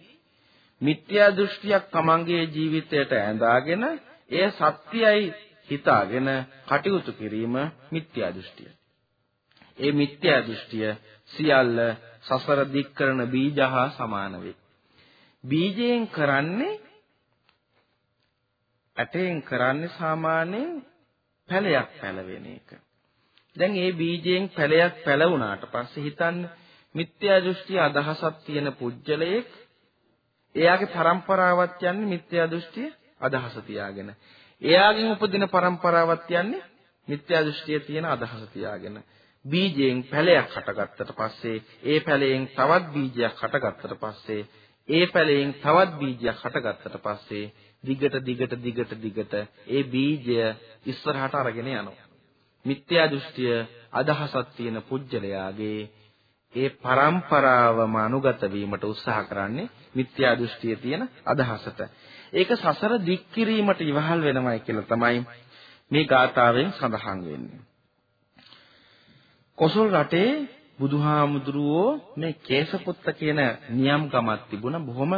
මිත්‍යා දෘෂ්ටියක් තමන්ගේ ජීවිතයට ඇඳාගෙන එය සත්‍යයි හිතාගෙන කටයුතු කිරීම මිත්‍යා දෘෂ්ටිය. ඒ මිත්‍යා දෘෂ්ටිය සියල්ල සසර දික් කරන බීජ හා සමාන වේ. බීජයෙන් කරන්නේ ඇටයෙන් කරන්නේ සාමාන්‍යයෙන් පැලයක් පැලවෙන එක. දැන් ඒ බීජයෙන් පැලයක් පැලවුණාට පස්සේ හිතන්න මිත්‍යා දෘෂ්ටි අදහසක් තියෙන පුජ්‍යලයෙක් එයාගේ પરම්පරාවත් යන්නේ මිත්‍යා දෘෂ්ටි අදහස තියාගෙන. එයාගෙන් උපදින પરම්පරාවත් යන්නේ මිත්‍යා දෘෂ්ටිය තියෙන අදහස තියාගෙන. බීජයෙන් පැලයක් හටගත්තට පස්සේ ඒ පැලයෙන් තවත් බීජයක් හටගත්තට පස්සේ ඒ පැලයෙන් තවත් බීජයක් හටගත්තට පස්සේ දිගට දිගට දිගට දිගට ඒ බීජය ඉස්සරහට අරගෙන යනවා. මිත්‍යා දෘෂ්ටිය අදහසක් තියෙන පුජ්‍යලයාගේ ඒ પરම්පරාවම අනුගත වීමට උත්සාහ කරන්නේ මිත්‍යා දෘෂ්ටියේ තියෙන අදහසට. ඒක සසර දික් කිරීමට ඉවහල් වෙනවයි කියලා තමයි මේ ගාථාවෙන් සඳහන් වෙන්නේ. කොසල් රටේ බුදුහාමුදුරුවෝ මේ කේසපුත්ත කියන නියම් ගමක් තිබුණා බොහොම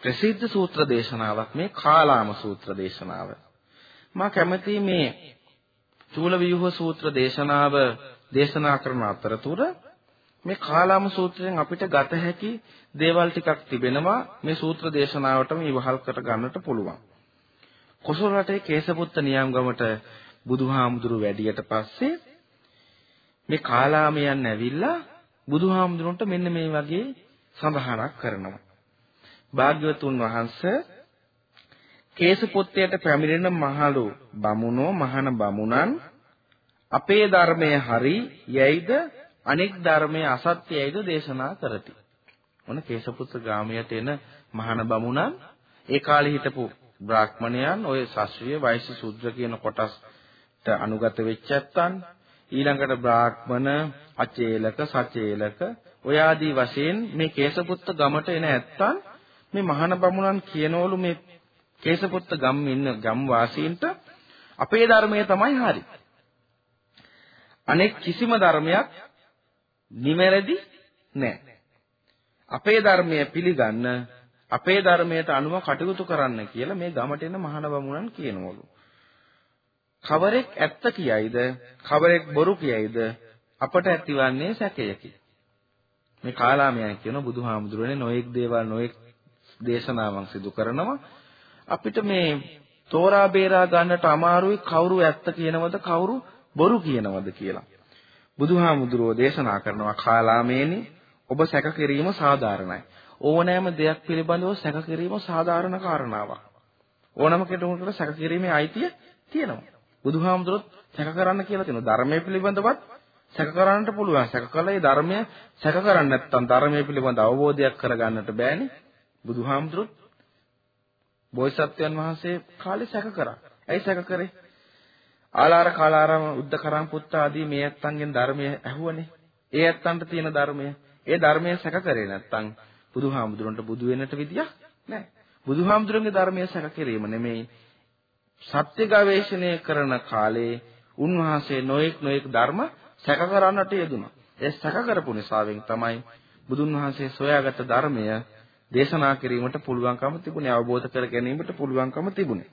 ප්‍රසිද්ධ සූත්‍ර දේශනාවක් මේ කාලාම සූත්‍ර දේශනාව. මා කැමති මේ චූලවියුහ සූත්‍ර දේශනාව දේශනා කරන අතරතුර මේ කාලාම සූත්‍රයෙන් අපිට ගත හැකි දේවල් ටිකක් තිබෙනවා මේ සූත්‍ර දේශනාවටම ඉවහල් කර ගන්නට පුළුවන්. කොසල් රටේ කේසපුත්ත නියම්ගමට බුදුහාමුදුරු වැඩියට පස්සේ මේ කාලාමයන් ඇවිල්ලා බුදුහාමුදුරන්ට මෙන්න මේ වගේ සඳහනක් කරනවා. භාග්‍යවතුන් වහන්සේ කේසපොත්තයට පැමිණෙන මහලු බමුණෝ මහාන බමුණන් අපේ ධර්මයේ හරි යයිද අනෙක් ධර්මයේ අසත්‍යයිද දේශනා කරති. මොන කේශපුත්‍ර ග්‍රාමයට එන මහාන බමුණන් ඒ කාලේ හිටපු බ්‍රාහ්මණයන් ওই ශාස්ත්‍රීය වෛශ්‍ය සූත්‍ර කියන කොටස්ට අනුගත වෙච්ච ඇත්තන් ඊළඟට බ්‍රාහ්මණ අචේලක සචේලක ඔය ආදී වශයෙන් මේ කේසපුත්ත ගමට එන ඇත්තන් මේ මහාන බමුණන් කියනවලු මේ කේසපුත්ත ගම් ඉන්න ගම් වාසීන්ට අපේ ධර්මය තමයි හරි. අනෙක් කිසිම ධර්මයක් නිවැරදි නැහැ. අපේ ධර්මය පිළිගන්න අපේ ධර්මයට අනුව කටයුතු කරන්න කියලා මේ ගමට එන මහාන බමුණන් කියනවලු. කවරෙක් ඇත්ත කියයිද කවරෙක් බොරු කියයිද අපට ඇතිවන්නේ සැකයකි. මේ කාලාමයන් කියන බුදුහාමුදුරනේ නොඑක් දේවල් නොඑක් දේශනාවන් සිදු කරනවා අපිට මේ තෝරා බේරා ගන්නට අමාරුයි කවුරු ඇත්ත කියනවද කවුරු බොරු කියනවද කියලා. බුදුහාමුදුරෝ දේශනා කරනවා කාලාමේනි ඔබ සැක කිරීම සාධාරණයි. ඕනෑම දෙයක් පිළිබඳව සැක කිරීම සාධාරණ කාරණාවක්. ඕනම කෙනෙකුට සැක කිරීමේ අයිතිය තියෙනවා. බුදුහාමුදුරුවෝ සැක කරන්න කියලා තියෙනවා. ධර්මයේ පිළිබඳවත් සැක කරන්නට පුළුවන්. සැක කළේ ධර්මය සැක කරන්නේ නැත්නම් ධර්මයේ පිළිබඳ අවබෝධයක් කරගන්නට බෑනේ. බුදුහාමුදුරුවෝ බෝසත්යන් වහන්සේ කාලේ සැක කරා. ඇයි සැක කරේ? ආලාර කාලාරම උද්දකරම් පුත්ත ආදී මේ ඇත්තන්ගෙන් ධර්මය ඇහුවනේ. ඒ ඇත්තන්ට තියෙන ධර්මය. ඒ ධර්මය සැක කරේ නැත්නම් බුදුහාමුදුරන්ට බුදු වෙන්නට විදියක් නැහැ. බුදුහාමුදුරන්ගේ ධර්මය සැක කිරීම නෙමෙයි. සත්‍ය ගවේෂණය කරන කාලේ උන්වහන්සේ නොඑක් නොඑක් ධර්ම සැක කරන්නට යෙදුණා. ඒ සැක කරපු නිසාවෙන් තමයි බුදුන් වහන්සේ සොයාගත් ධර්මය දේශනා කිරීමට පුළුවන්කම තිබුණේ අවබෝධ කර ගැනීමට පුළුවන්කම තිබුණේ.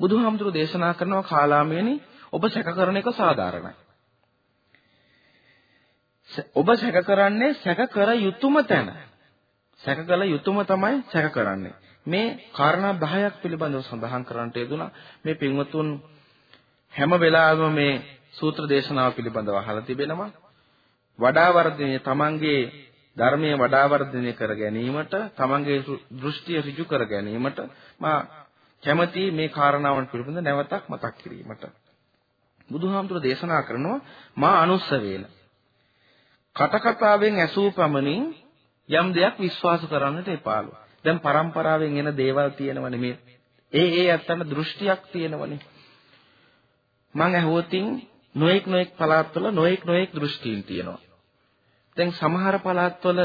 බුදුහාමුදුරු දේශනා කරනවා කාලාමේනි ඔබ සැක කරන එක සාධාරණයි. ඔබ සැක කරන්නේ සැක කර යුතුයම තැන. සැක කළ යුතුයම තමයි සැක කරන්නේ. මේ කාරණා 10ක් පිළිබඳව සඳහන් කරන්නට යෙදුනා. මේ පින්වතුන් හැම වෙලාවෙම මේ සූත්‍ර දේශනාව පිළිබඳව අහලා තිබෙනවා. වඩා වර්ධනය තමන්ගේ ධර්මයේ වඩා වර්ධනය කර ගැනීමට තමන්ගේ දෘෂ්ටිය ඍජු කර ගැනීමට මා කැමැති මේ කාරණාවන් පිළිබඳ නැවතක් මතක් කිරීමට බුදුහාමුදුර දේශනා කරනවා මා අනුස්සවේන කටකතාවෙන් ඇසූ පමණින් යම් දෙයක් විශ්වාස කරන්නට එපාලු දැන් પરම්පරාවෙන් එන දේවල් තියෙනවනේ මේ ඒ ඒ ඇත්තට දෘෂ්ටියක් තියෙනවනේ. මං ඇහුවොතින් නොඑක් නොඑක් පළාත්වල නොඑක් නොඑක් දෘෂ්ටීන් තියෙනවා. දැන් සමහර පළාත්වල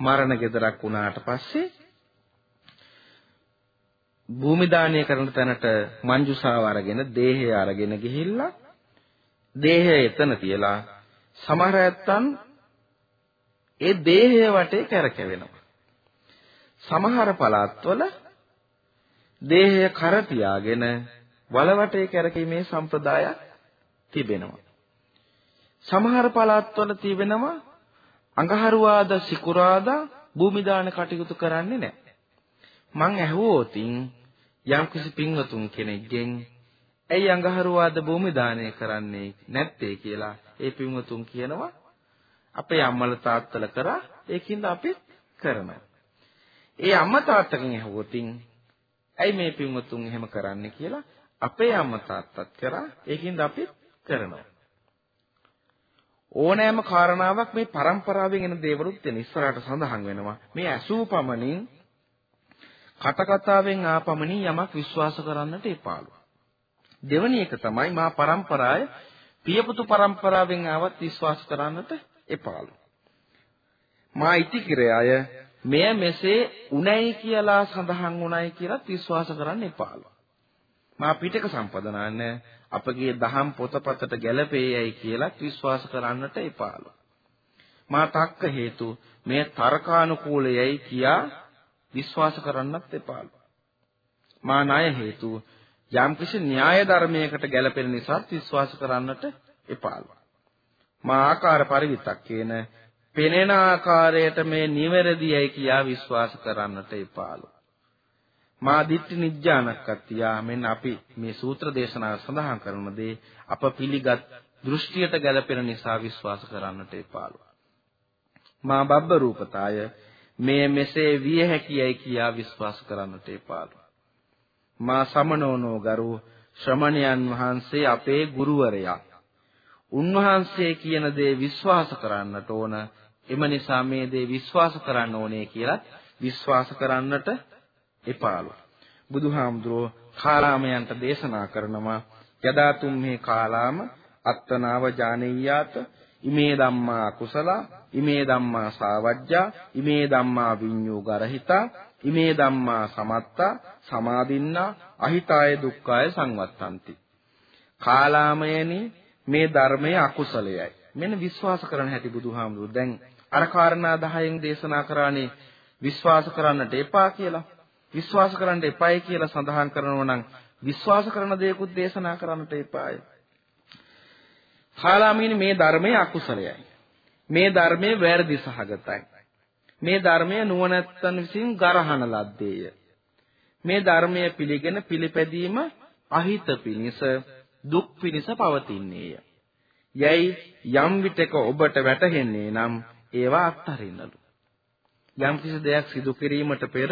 මරණ ගෙදරක් වුණාට පස්සේ භූමි දානය කරන තැනට මංජුසාව අරගෙන දේහය අරගෙන ගිහිල්ලා දේහය එතන තියලා සමහර ඇත්තන් ඒ දේහය වටේ කැරකෙවෙනවා. සමහර පළාත්වල දේහය කර තියාගෙන වල වටේ කැරකීමේ සම්ප්‍රදායක් තිබෙනවා. සමහර පළාත්වල තිබෙනවා අඟහරුවාද සිකුරාදා භූමි දාන කටයුතු කරන්නේ නැහැ. මං ඇහුවෝතින් යම්කිසි පින්වතුන් කෙනෙක්ගෙන් ඇයි අඟහරුවාද භූමි දානය කරන්නේ නැත්තේ කියලා ඒ පින්වතුන් කියනවා අපේ අම්මල තාත්තල කරා ඒකින්ද අපි කරනවා. ඒ අම්මා තාත්තගෙන් ඇහුවොතින් ඇයි මේ පින්වතුන් එහෙම කරන්නේ කියලා අපේ අම්මා තාත්තත් කරා ඒකින්ද අපි කරනවා. ඕනෑම කාරණාවක් මේ પરම්පරාවෙන් එන දේවලුත් වෙන ඉස්සරහට සඳහන් වෙනවා. මේ අසූපමණින් කටකතාවෙන් ආපමණින් යමක් විශ්වාස කරන්නට එපාලු. දෙවැනි එක තමයි මා પરම්පරාවේ පියපුතු પરම්පරාවෙන් ආවත් විශ්වාස කරන්නට එපාලු. මා ඉතිකිරය අය මෙය මෙසේ උණයි කියලා සඳහන් උණයි කියලා විශ්වාස කරන්න එපාලු. මා පිටක සම්පදනාන්න අපගේ දහම් පොතපතට ගැළපේයයි කියලා විශ්වාස කරන්නට එපාලු. මා තක්ක හේතු මේ තර්කානුකූලයයි කියා විශ්වාස කරන්නත් එපාලු. මා ණය හේතු යම්කිසි න්‍යාය ධර්මයකට ගැළපෙන නිසා විශ්වාස කරන්නට එපාලු. මා ආකාර පරිවිතක්කේන පෙනෙන ආකාරයට මේ නිවැරදියයි කියා විශ්වාස කරන්නට එපාලු. මා දිට්ඨි නිජ්ජානක්කත්තියා මෙන්න අපි මේ සූත්‍ර දේශනාව සඳහන් කරන දේ අප පිළිගත් දෘෂ්ටියට ගැලපෙන නිසා විශ්වාස කරන්නට එපාලු. මා බබ්බ රූපතාය මේ මෙසේ විය හැකියයි කියා විශ්වාස කරන්නට එපාලු. මා සමනෝනෝ ගරු ශ්‍රමණයන් වහන්සේ අපේ ගුරුවරයා. උන්වහන්සේ කියන දේ විශ්වාස කරන්නට ඕන. එම නිසා මේ දේ විශ්වාස කරන්න ඕනේ කියලා විශ්වාස කරන්නට එපාලු. බුදුහාමුදුරෝ කාලාමයන්ට දේශනා කරනවා යදා තුම්හි කාලාම අත්තනාව ජානෙය්‍යාත ඉමේ ධම්මා කුසල ඉමේ ධම්මා සාවජ්ජා ඉමේ ධම්මා විඤ්ඤෝ ගරහිතා ඉමේ ධම්මා සමත්තා සමාදින්නා අහිතාය දුක්ඛාය සංවත්තಂತಿ කාලාමයනි මේ ධර්මය අකුසලයයි මෙන්න විශ්වාස කරන හැටි බුදුහාමුදුරු දැන් අර කාරණා 10න් දේශනා කරානේ විශ්වාස කරන්නට එපා කියලා විශ්වාස කරන්න එපායි කියලා සඳහන් කරනවා නම් විශ්වාස කරන දේකුත් දේශනා කරන්නට එපායි. කාලාමීනි මේ ධර්මයේ අකුසලයයි. මේ ධර්මයේ වැරදි සහගතයි. මේ ධර්මය නුවණැත්තන් විසින් ගරහන ලද්දේය. මේ ධර්මය පිළිගෙන පිළිපැදීම අහිත පිනිස දුක් පිනිස පවතින්නේය. යයි යම් විටක ඔබට වැටහෙන්නේ නම් ඒවා අත්හරින්නලු. යම් කිසි දෙයක් සිදු කිරීමට පෙර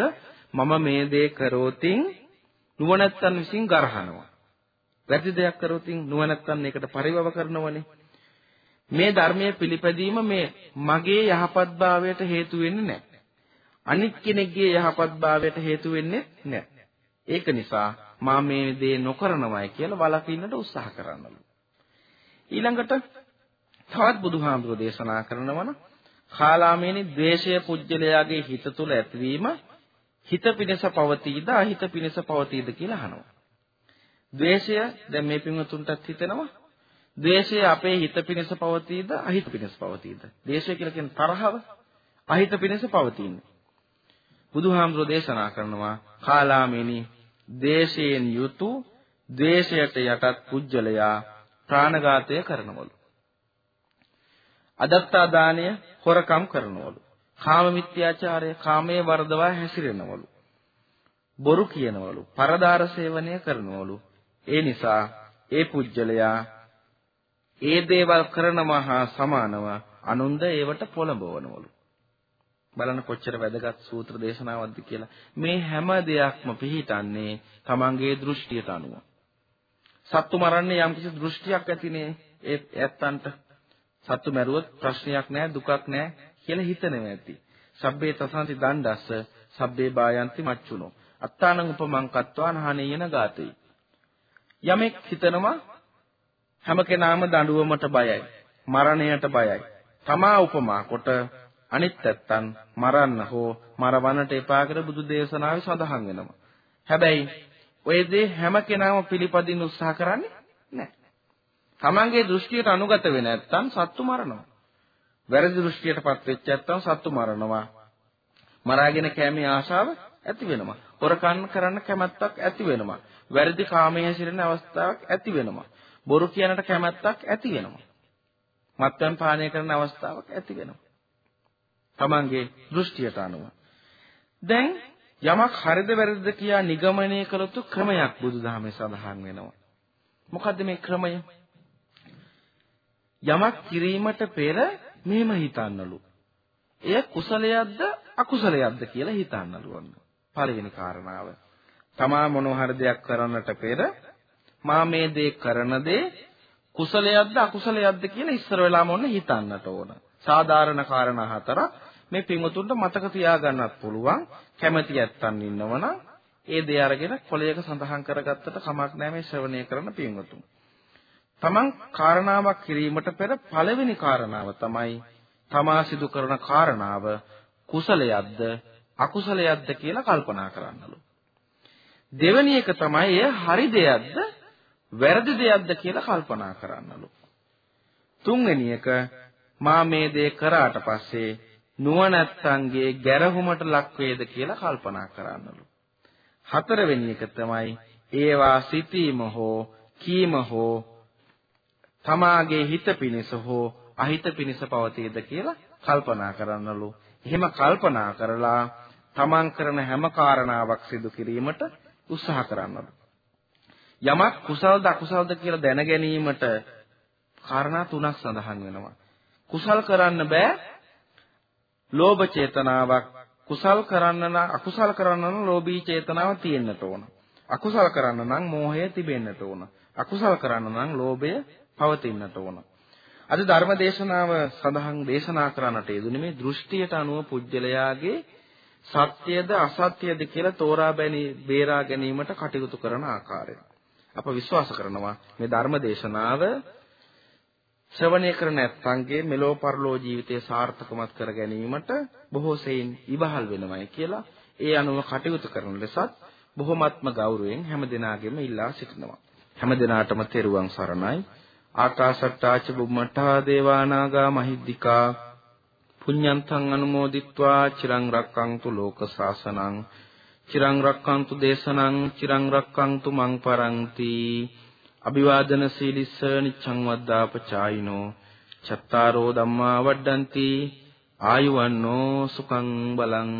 මම මේ දේ කරෝතින් නුවණැත්තන් විසින් ගරහනවා. වැරදි දෙයක් කරෝතින් නුවණැත්තන් ඒකට පරිවව කරනවනේ. මේ ධර්මයේ පිළිපැදීම මේ මගේ යහපත්භාවයට හේතු වෙන්නේ නැහැ. අනිත් කෙනෙක්ගේ යහපත්භාවයට හේතු වෙන්නේ නැහැ. ඒක නිසා මා මේ දේ නොකරනවායි කියලා වළකින්නට උත්සාහ කරනලු. ඊළඟට තවත් බුදුහාමුදුරෝ දේශනා කරනවන කාලාමේනි ද්වේෂය පුජ්‍යලයාගේ හිත තුළ ඇතිවීම හිත පිණිස පවතීද අහිත පිණිස පවතීද කියලා අහනවා. ද්වේෂය දැන් මේ පින්වතුන්ටත් හිතෙනවා. ද්වේෂය අපේ හිත පිණිස පවතීද අහිත පිණිස පවතීද? ද්වේෂය කියලා කියන තරහව අහිත පිණිස පවතින්නේ. බුදුහාමුදුරෝ දේශනා කරනවා කාලාමේනි දේශයෙන් යුතු ද්වේෂයට යටත් පුජ්‍යලයා ප්‍රාණඝාතය කරනවලු. අදත්තා දාණය හොරකම් කරනවලු. කාම මිත්‍යාචාරය කාමයේ වර්ධවා හැසිරෙනවලු. බොරු කියනවලු, පරදාර සේවනය කරනවලු. ඒ නිසා ඒ පුජ්‍යලයා ඒ දේවල් කරනවා හා සමානව අනුන්ද ඒවට පොළඹවනවලු. බලන්න කොච්චර වැදගත් සූත්‍ර දේශනාවක්ද කියලා. මේ හැම දෙයක්ම පිළිහිටන්නේ තමන්ගේ දෘෂ්ටියට අනුව. සත්තු මරන්නේ යම්කිසි දෘෂ්ටියක් ඇතිනේ ඒ ඇත්තන්ට. සත්තු මැරුවොත් ප්‍රශ්නයක් නැහැ දුකක් නැහැ කියලා හිතනවා ඇති. සබ්බේ තසන්ති දණ්ඩස්ස සබ්බේ බායන්ති මච්චුනෝ. අත්තානං උපමං කත්වාන හනේයන ගාතේ. යමෙක් හිතනවා හැම කෙනාම දඬුවමට බයයි. මරණයට බයයි. තමා උපමා කොට අනිත් ඇත්තන් මරන්න හෝ මරවන්නට එපා කර බුදු දේශනාවේ සඳහන් වෙනවා. හැබැයි ඔය දේ හැම කෙනාම පිළිපදින්න උත්සාහ කරන්නේ නැහැ. තමන්ගේ දෘෂ්ටියට අනුගත වෙ නැත්තම් සත්තු මරනවා. වැරදි දෘෂ්ටියටපත් වෙච්ච නැත්තම් සත්තු මරනවා. මරාගෙන කැමේ ආශාව ඇති වෙනවා. හොරකම් කරන්න කැමැත්තක් ඇති වෙනවා. වැරදි කාමයේ හැසිරෙන අවස්ථාවක් ඇති වෙනවා. බොරු කියනට කැමැත්තක් ඇති වෙනවා. මත්පැන් පානය කරන අවස්ථාවක් ඇති වෙනවා. තමන්ගේ දෘෂ්ටියට අනුව. දැන් යමක් හරිද වැරදිද කියා නිගමනය කළ යුතු ක්‍රමයක් බුදුදහමේ සඳහන් වෙනවා. මොකද්ද මේ ක්‍රමය? යමක් කිරීමට පෙර මෙහෙම හිතන්නලු. එය කුසලයක්ද අකුසලයක්ද කියලා හිතන්නලු ඔන්න. පළවෙනි කාරණාව. තමා මොන හරි දෙයක් කරන්නට පෙර මා මේ දේ කරන දේ කුසලයක්ද අකුසලයක්ද කියලා ඉස්සර වෙලාම ඔන්න හිතන්නට ඕන. සාධාරණ කාරණා හතරක් මේ පින්වතුන්ට මතක තියාගන්නත් පුළුවන්. කැමැති ඇත්තන් ඉන්නවනම් ඒ දේ අරගෙන කොලයක සඳහන් කරගත්තට කමක් නැහැ මේ ශ්‍රවණය කරන පින්වතුන්. තමන් කාරණාවක් කිරීමට පෙර පළවෙනි කාරණාව තමයි තමා සිදු කරන කාරණාව කුසලයක්ද අකුසලයක්ද කියලා කල්පනා කරන්නලු. දෙවෙනි එක තමයි එය හරි දෙයක්ද වැරදි දෙයක්ද කියලා කල්පනා කරන්නලු. තුන්වෙනි එක මා මේ දේ කරාට පස්සේ නුවණැත්තන්ගේ ගැරහුමට ලක් වේද කියලා කල්පනා කරන්නලු. හතරවෙනි එක තමයි ඒවා සිතීම හෝ කීම හෝ තමාගේ හිත පිණිස හෝ අහිත පිණිස පවතීද කියලා කල්පනා කරන්නලු. එහෙම කල්පනා කරලා තමන් කරන හැම කාරණාවක් සිදු කිරීමට උත්සාහ කරන්නලු. යමක් කුසල්ද අකුසල්ද කියලා දැන ගැනීමට කාරණා තුනක් සඳහන් වෙනවා. කුසල් කරන්න බෑ ලෝභ චේතනාවක් කුසල් කරන්න නම් අකුසල් කරන්න නම් ලෝභී චේතනාව තියෙන්නට ඕන. අකුසල් කරන්න නම් මෝහය තිබෙන්නට ඕන. අකුසල් කරන්න නම් ලෝභය පවතින්නට ඕන. අද ධර්ම දේශනාව සඳහන් දේශනා කරන්නට යෙදුනේ මේ දෘෂ්ටියට අනුව පුජ්‍යලයාගේ සත්‍යද අසත්‍යද කියලා තෝරා බේරා ගැනීමට කටයුතු කරන ආකාරය. අප විශ්වාස කරනවා මේ ධර්ම දේශනාව ශ්‍රවණය කර නැත්නම්ගේ මෙලෝ පරලෝ ජීවිතය සාර්ථකමත් කර ගැනීමට බොහෝ සෙයින් ඉබහල් වෙනවයි කියලා ඒ අනුව කටයුතු කරන ලෙසත් බොහොමත්ම ගෞරවයෙන් හැම දිනාගෙම ඉල්ලා සිටිනවා. හැම දිනාටම තෙරුවන් සරණයි. ආකාශට්ටාච බුම්මඨා දේවානාගා මහිද්దికා. පුඤ්ඤන්තං අනුමෝදිත්වා. චිරං රක්කන්තු ලෝක සාසනං. චිරං රක්කන්තු දේශනං. චිරං රක්කන්තු මං පරන්ති. අභිවාදන සීලිස්ස නිච්ඡං වද්දාපචායිනෝ චත්තාරෝ ධම්මා වඩ්ඩಂತಿ ආයුවන්නෝ සුඛං බලං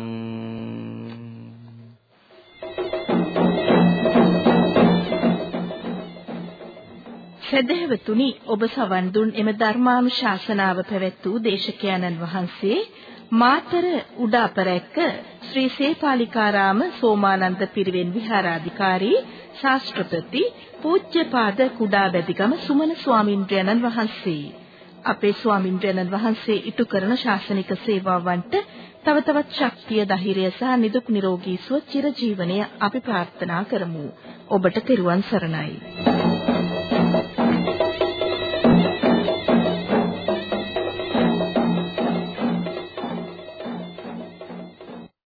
සදහැවතුනි ඔබ සවන් දුන් එම ධර්මානුශාසනාව පැවැත් වූ දේශකයන්න් වහන්සේ මාතර උඩාපරැක්ක ශ්‍රී සේපාලිකාරාම සෝමානන්ද පිරිවෙන් විහාරාධිකාරී ශාස්ත්‍රපති පූජ්‍යපාද කුඩාබැදිගම සුමන ස්වාමින්ද්‍රයන්න් වහන්සේ. අපේ ස්වාමින්ද්‍රයන්න් වහන්සේ ඉටු කරන ශාසනික සේවාවන්ට තව තවත් ශක්තිය ධෛර්යය සහ නිදුක් නිරෝගී සුව චිරජීවනය අපි ප්‍රාර්ථනා කරමු. ඔබට තෙරුවන් සරණයි.